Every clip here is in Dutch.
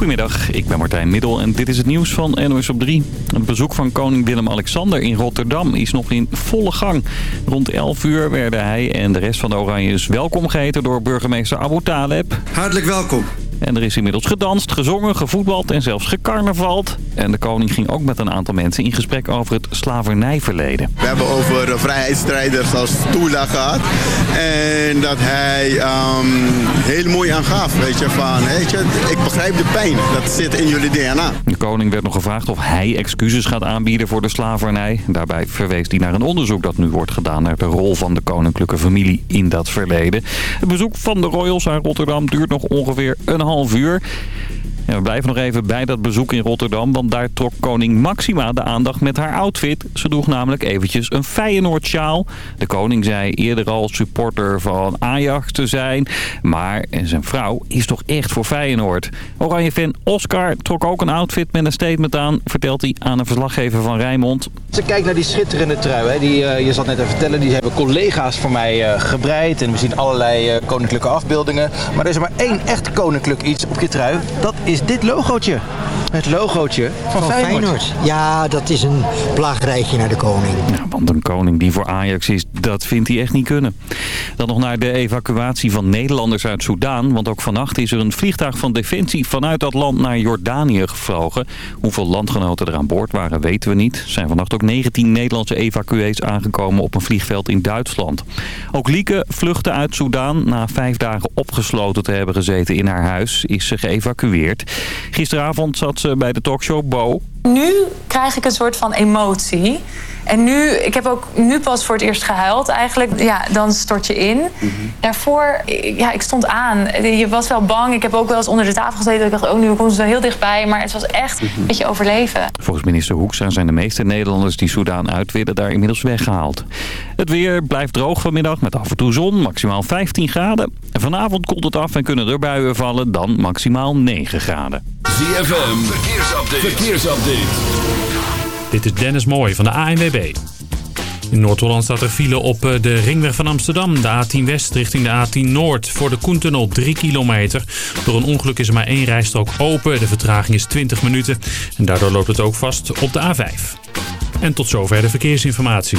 Goedemiddag, ik ben Martijn Middel en dit is het nieuws van NOS op 3. Het bezoek van koning Willem-Alexander in Rotterdam is nog in volle gang. Rond 11 uur werden hij en de rest van de Oranjes welkom geheten door burgemeester Abu Taleb. Hartelijk welkom. En er is inmiddels gedanst, gezongen, gevoetbald en zelfs gecarnavald. En de koning ging ook met een aantal mensen in gesprek over het slavernijverleden. We hebben over vrijheidsstrijders als Tula gehad. En dat hij um, heel mooi aangaf, weet je, van, weet je, ik begrijp de pijn. Dat zit in jullie DNA. De koning werd nog gevraagd of hij excuses gaat aanbieden voor de slavernij. Daarbij verwees hij naar een onderzoek dat nu wordt gedaan naar de rol van de koninklijke familie in dat verleden. Het bezoek van de royals aan Rotterdam duurt nog ongeveer een half uur. En we blijven nog even bij dat bezoek in Rotterdam, want daar trok koning Maxima de aandacht met haar outfit. Ze droeg namelijk eventjes een Feyenoord sjaal. De koning zei eerder al supporter van Ajax te zijn, maar zijn vrouw is toch echt voor Feyenoord. Oranje-fan Oscar trok ook een outfit met een statement aan, vertelt hij aan een verslaggever van Rijnmond. Ze kijkt naar die schitterende trui, hè. Die, uh, je zat net even vertellen, die hebben collega's voor mij uh, gebreid en we zien allerlei uh, koninklijke afbeeldingen. Maar er is maar één echt koninklijk iets op je trui, dat is dit logootje. Het logootje van, van Feyenoord. Feyenoord. Ja, dat is een plaagrijtje naar de koning. Ja, want een koning die voor Ajax is, dat vindt hij echt niet kunnen. Dan nog naar de evacuatie van Nederlanders uit Soedan. Want ook vannacht is er een vliegtuig van Defensie vanuit dat land naar Jordanië gevlogen. Hoeveel landgenoten er aan boord waren weten we niet. Er zijn vannacht ook 19 Nederlandse evacuees aangekomen op een vliegveld in Duitsland. Ook Lieke vluchtte uit Soedan. Na vijf dagen opgesloten te hebben gezeten in haar huis is ze geëvacueerd. Gisteravond zat ze bij de talkshow Bo. Nu krijg ik een soort van emotie. En nu, ik heb ook nu pas voor het eerst gehuild eigenlijk. Ja, dan stort je in. Daarvoor, ja, ik stond aan. Je was wel bang. Ik heb ook wel eens onder de tafel gezeten. Ik dacht, oh, nu komt ze heel dichtbij. Maar het was echt een beetje overleven. Volgens minister Hoekstra zijn de meeste Nederlanders die Soudaan uit willen daar inmiddels weggehaald. Het weer blijft droog vanmiddag met af en toe zon. Maximaal 15 graden. En vanavond koelt het af en kunnen er buien vallen. Dan maximaal 9 graden. ZFM, verkeersupdate. verkeersupdate. Dit is Dennis Mooij van de ANWB. In Noord-Holland staat er file op de ringweg van Amsterdam. De A10 West richting de A10 Noord. Voor de Koentunnel 3 kilometer. Door een ongeluk is er maar één rijstrook open. De vertraging is 20 minuten. En daardoor loopt het ook vast op de A5. En tot zover de verkeersinformatie.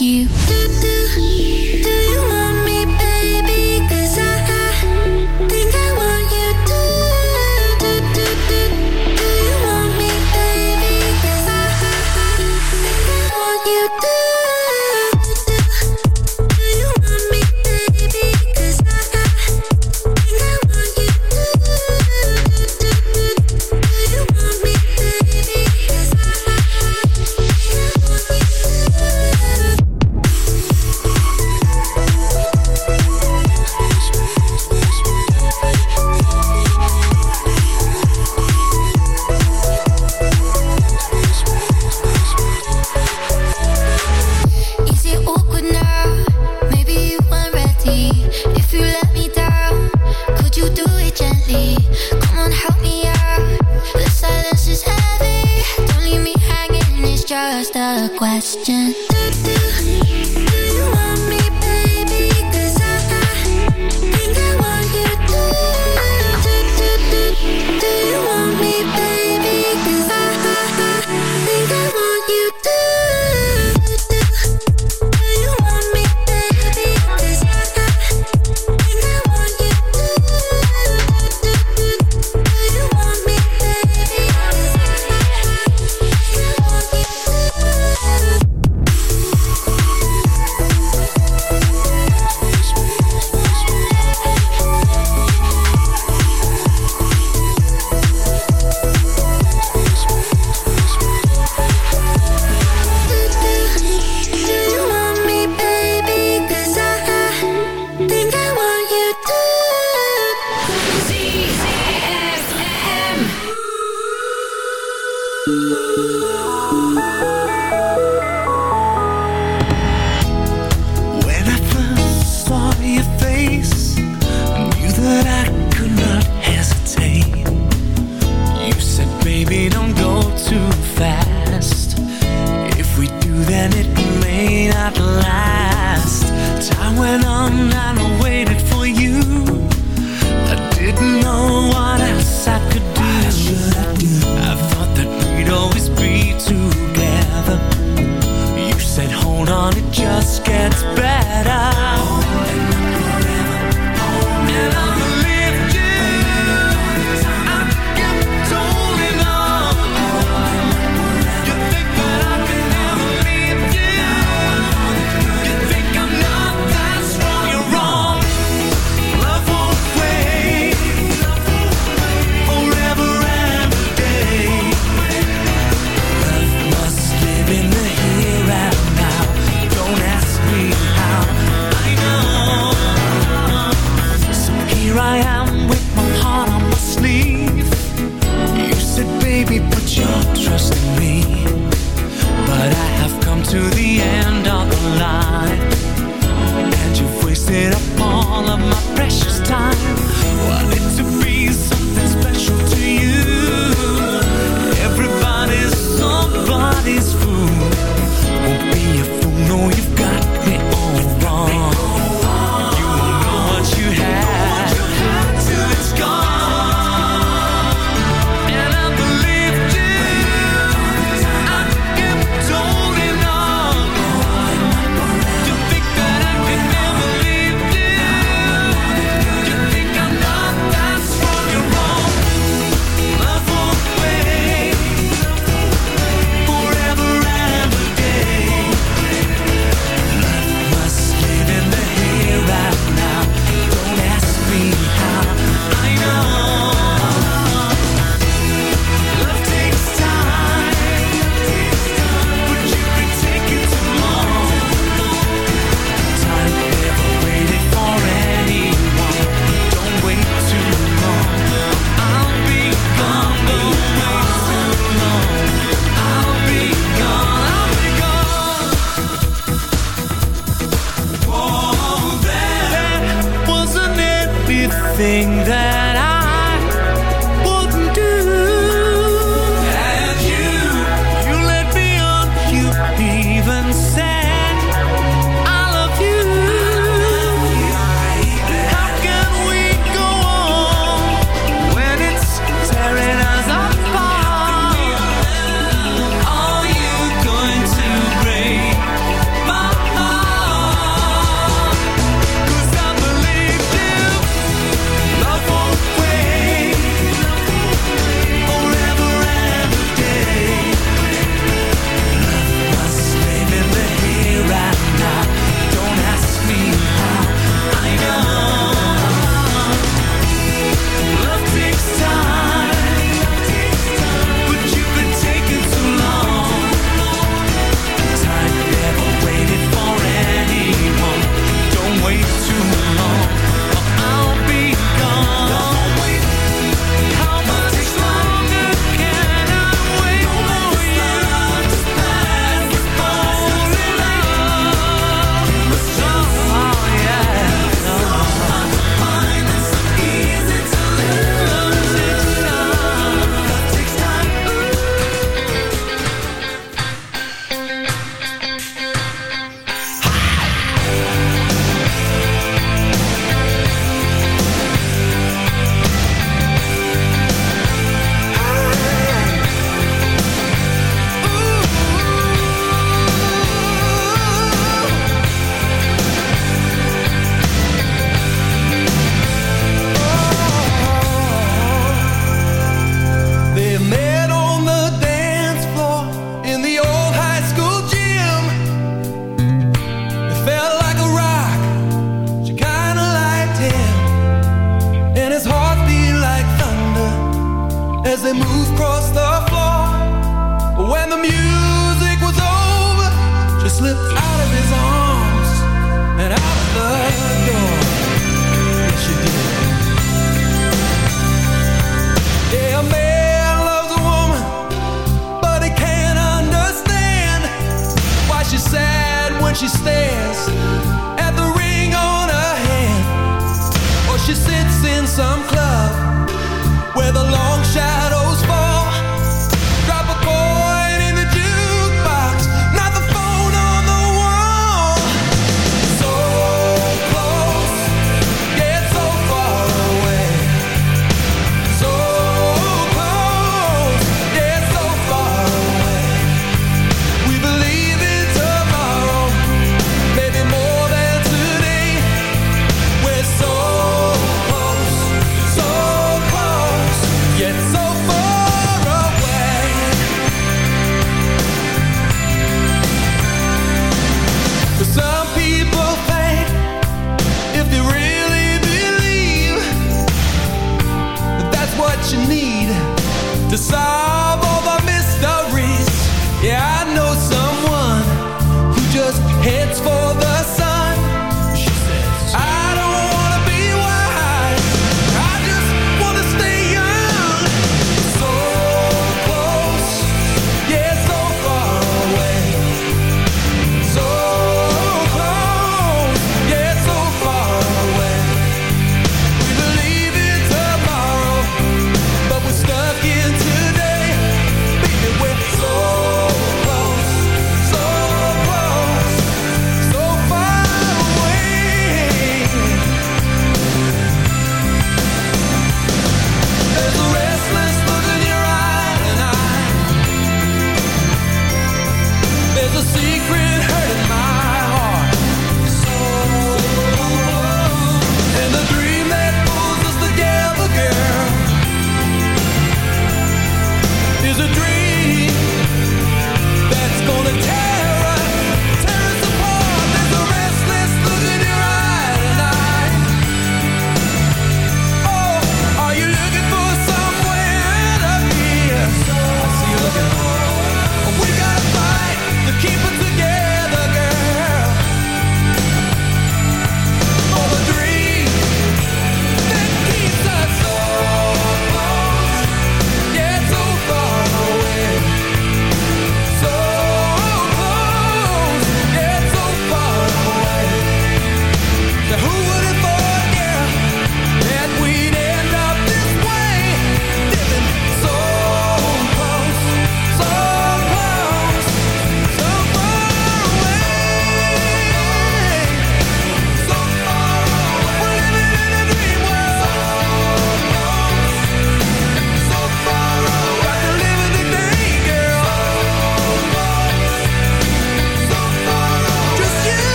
You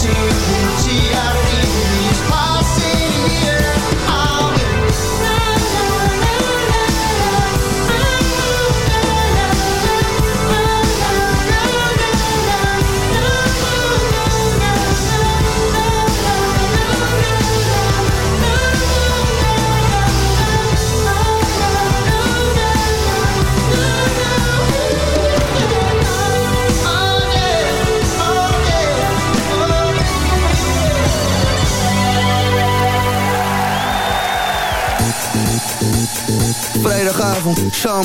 se un día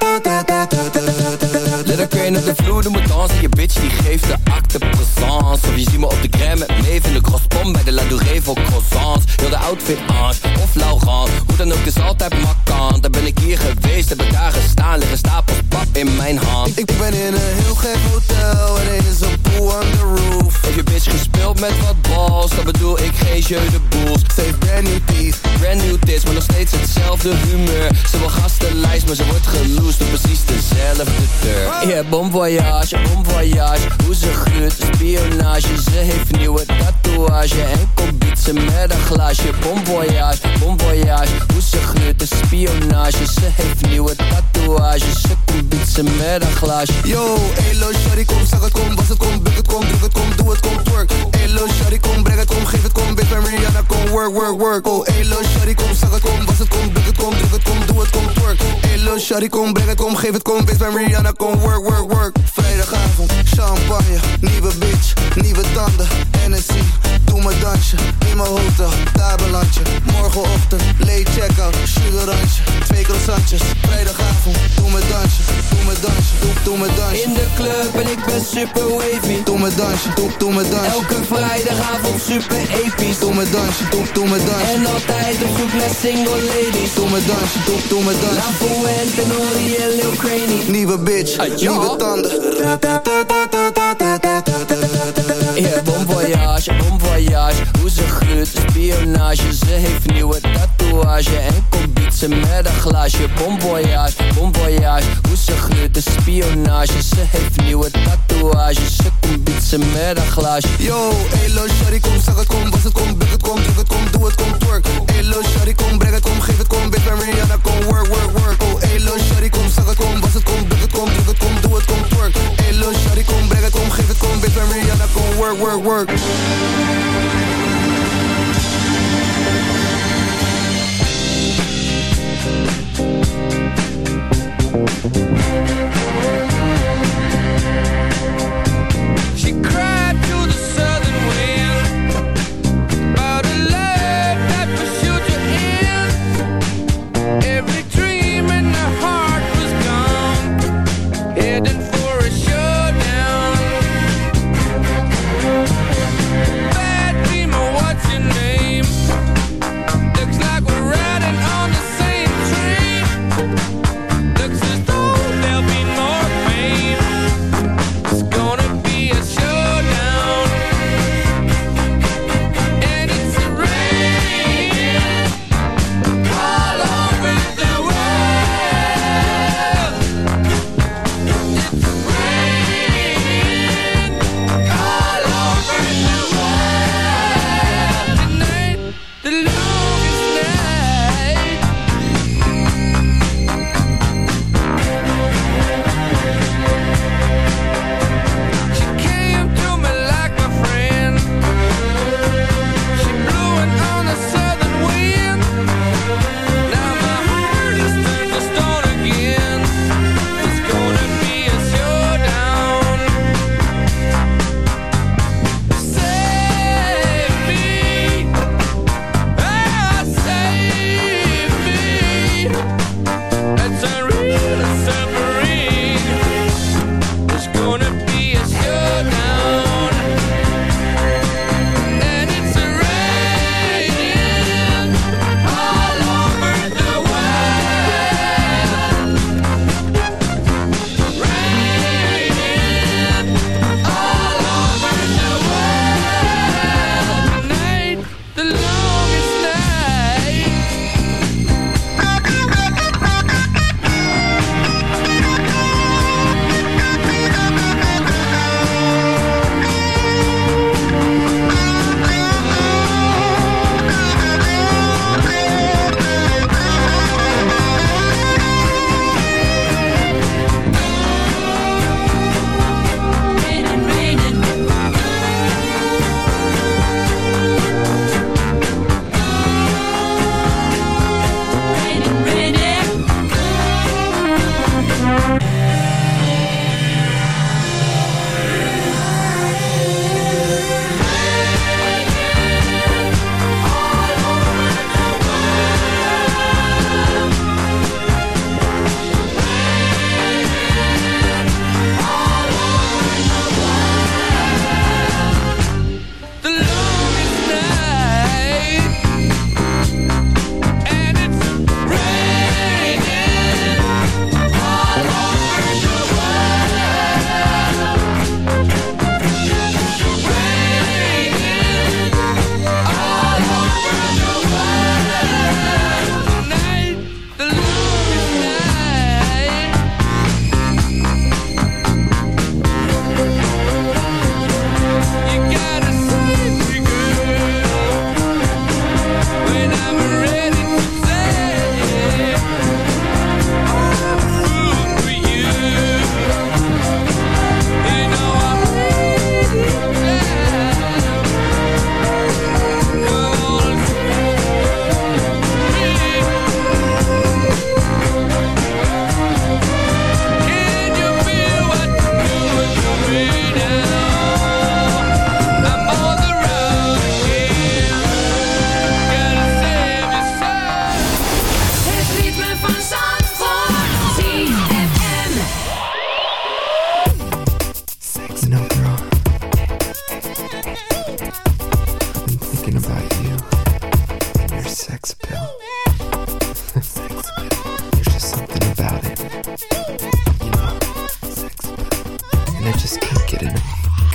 da da da da Let crane op de vloer, doe me dansen Je bitch die geeft de acte présence. Of je ziet me op de gram met Maeve in de crosspom Bij de La Douree voor croissants. Heel de outfit Ange of Laurent? Hoe dan ook, is altijd makkant Daar ben ik hier geweest, heb ik daar gestaan Liggen stapels pap in mijn hand. Ik ben in een heel gek hotel En er is een pool on the roof. Heb je bitch gespeeld met wat balls? Dan bedoel ik geen jeu de boels. Heeft brand new teeth. Brand new tits, maar nog steeds hetzelfde humeur. Ze wil gastenlijst, maar ze wordt geloosd Door precies dezelfde deur Yeah, bon voyage, bon voyage. Hoe ze gluurt, spionage. Ze heeft nieuwe tatoeage. En komt bietsen met een glaasje. Bon voyage, bon voyage. Hoe ze gluurt, de spionage. Ze heeft nieuwe tatoeage. Ze komt bietsen met een glaasje. Yo, elo, shawty, kom, zag het, kom, was het, kom, buk het, kom, druk het, kom, doe het, kom, twerk Elo, shawty, kom, breng het, kom, geef het, kom, bitch, ben Rihanna, kom, work, work, work. Oh, elo, shawty, kom, zag het, kom, was het, kom, buk het, kom, druk het, kom, doe het, kom, twerk. Elo, shawty, kom, breng het, kom, geef het, kom, bitch, ben Rihanna, kom, work, work, work. Vrijdagavond, champagne, nieuwe bitch, nieuwe tanden, Hennessy Doe me dansje, in mijn hotel, daar beland je Morgenochtend, late check-out, oranje Twee croissantjes, vrijdagavond, doe me dansje, doe me dansje, doe, doe me dansje In de club en ik ben super wavy Doe me dansje, doe, doe me dansje Elke vrijdagavond super episch Doe me dansje, doe, doe me dansje En altijd op zoek naar single ladies Doe me dansje, doe, doe me dansje La Fuente, Nori en Lil Craney Nieuwe bitch, nieuwe tanden Yeah, bon voyage, bon voyage. Hoe ze spionage. Ze heeft nieuwe tatoeage. En komt bietsen met een glaasje. Bon voyage, bon voyage. Hoe ze spionage. Ze heeft nieuwe tatoeage. Ze komt bietsen met een glaasje. Yo, elo, shawty, kom, zag het, kom, was het, kom, buk het, kom, druk het, kom, doe het, kom, twerk. Elo, shawty, kom, breng het, kom, geef het, kom, bitch, Rihanna, kom, work, work, work. Oh, elo, shawty, kom, zag het, kom, work, work, work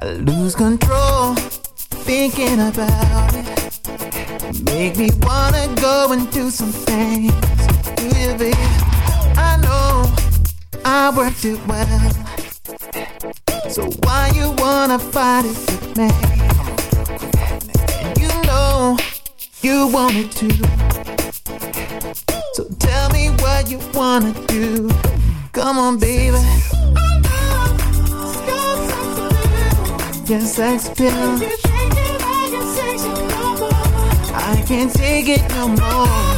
I lose control, thinking about it. Make me wanna go and do some things. You, babe? I know I worked it well. So why you wanna fight it with me? You know you want it too. So tell me what you wanna do. Come on, baby. Your sex appeal. I can't take it no more.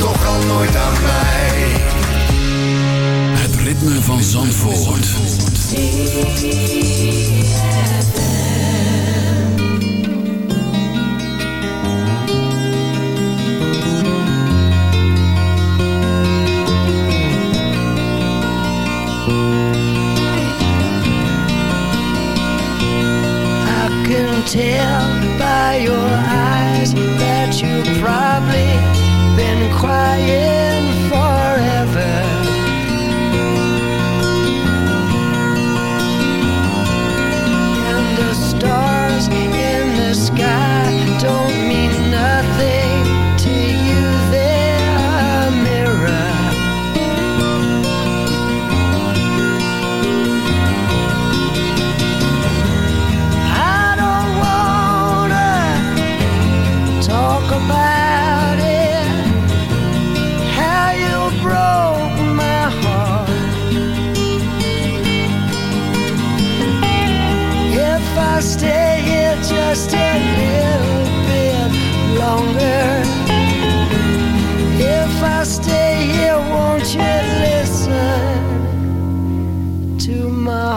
Toch al nooit aan mij. Het ritme van Zandvoort. I can tell by your eyes that you've probably quiet.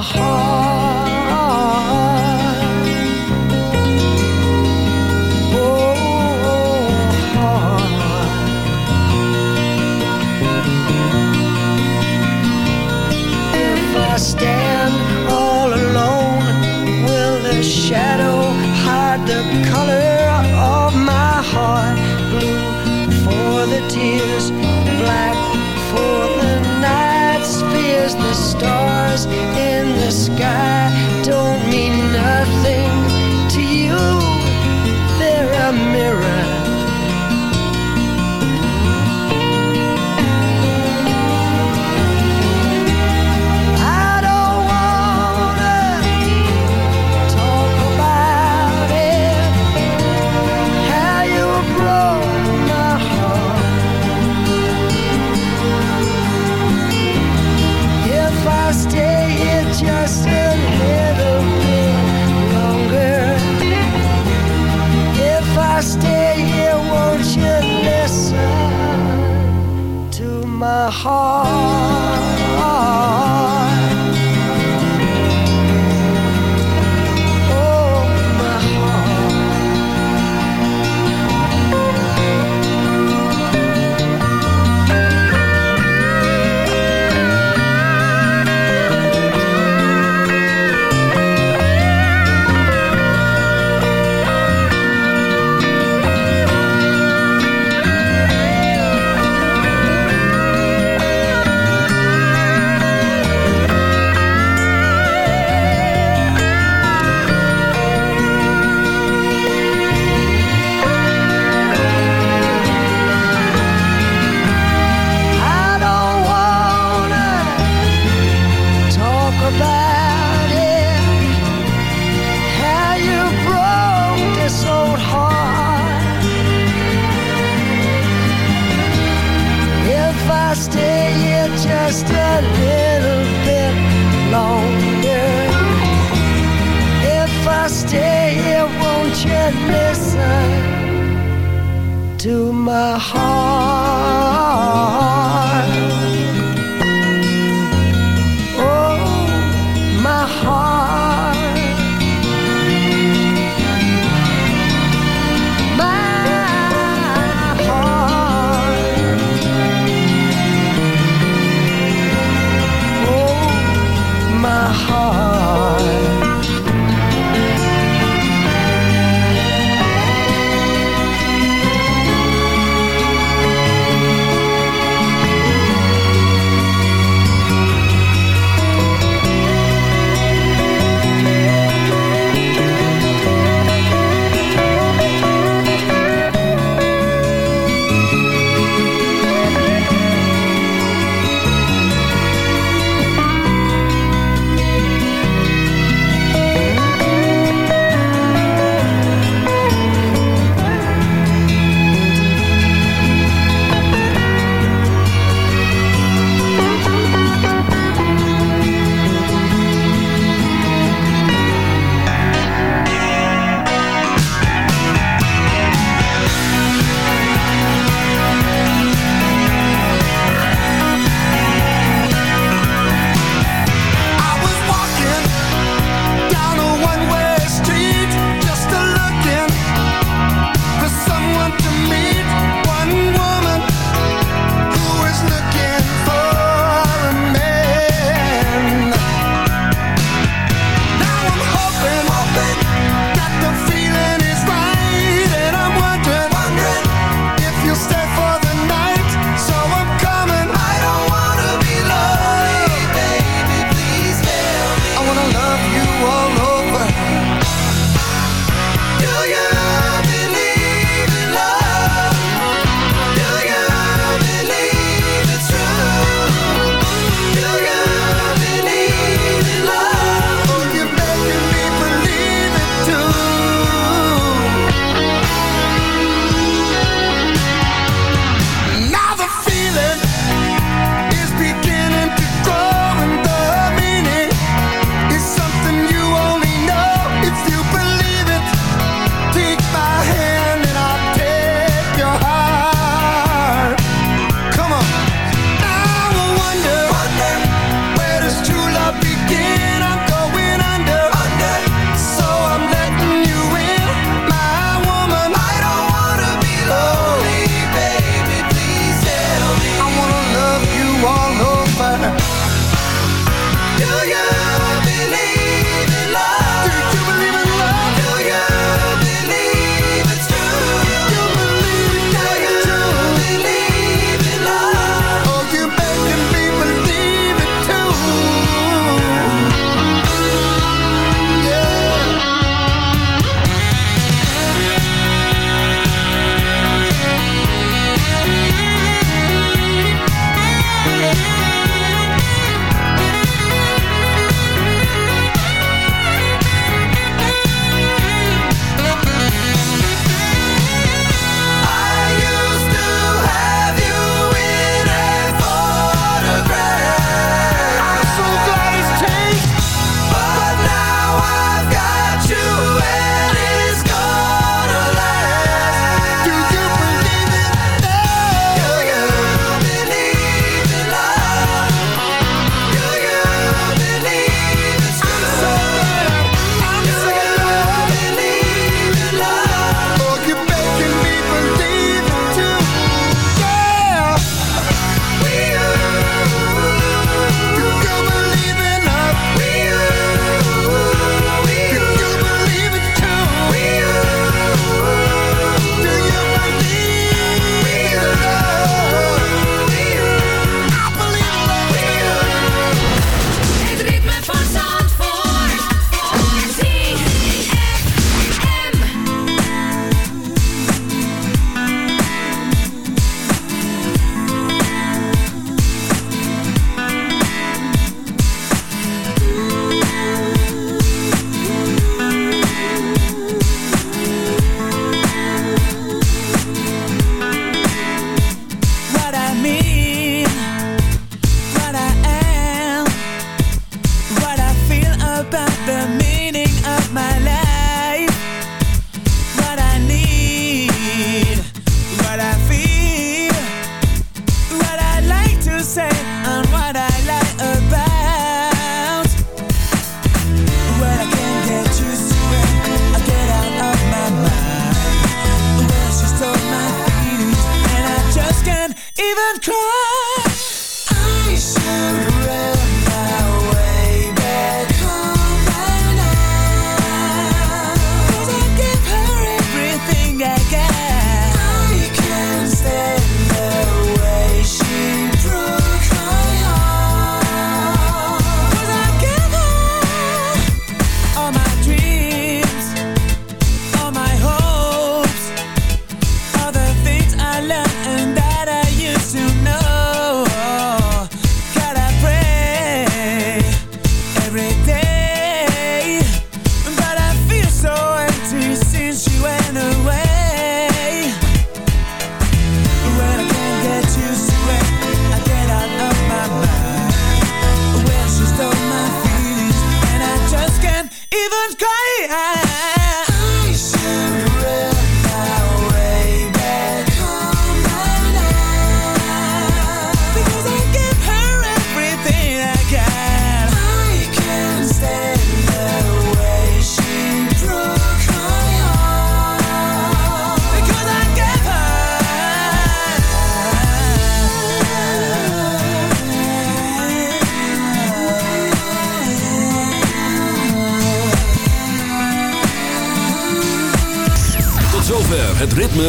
Heart?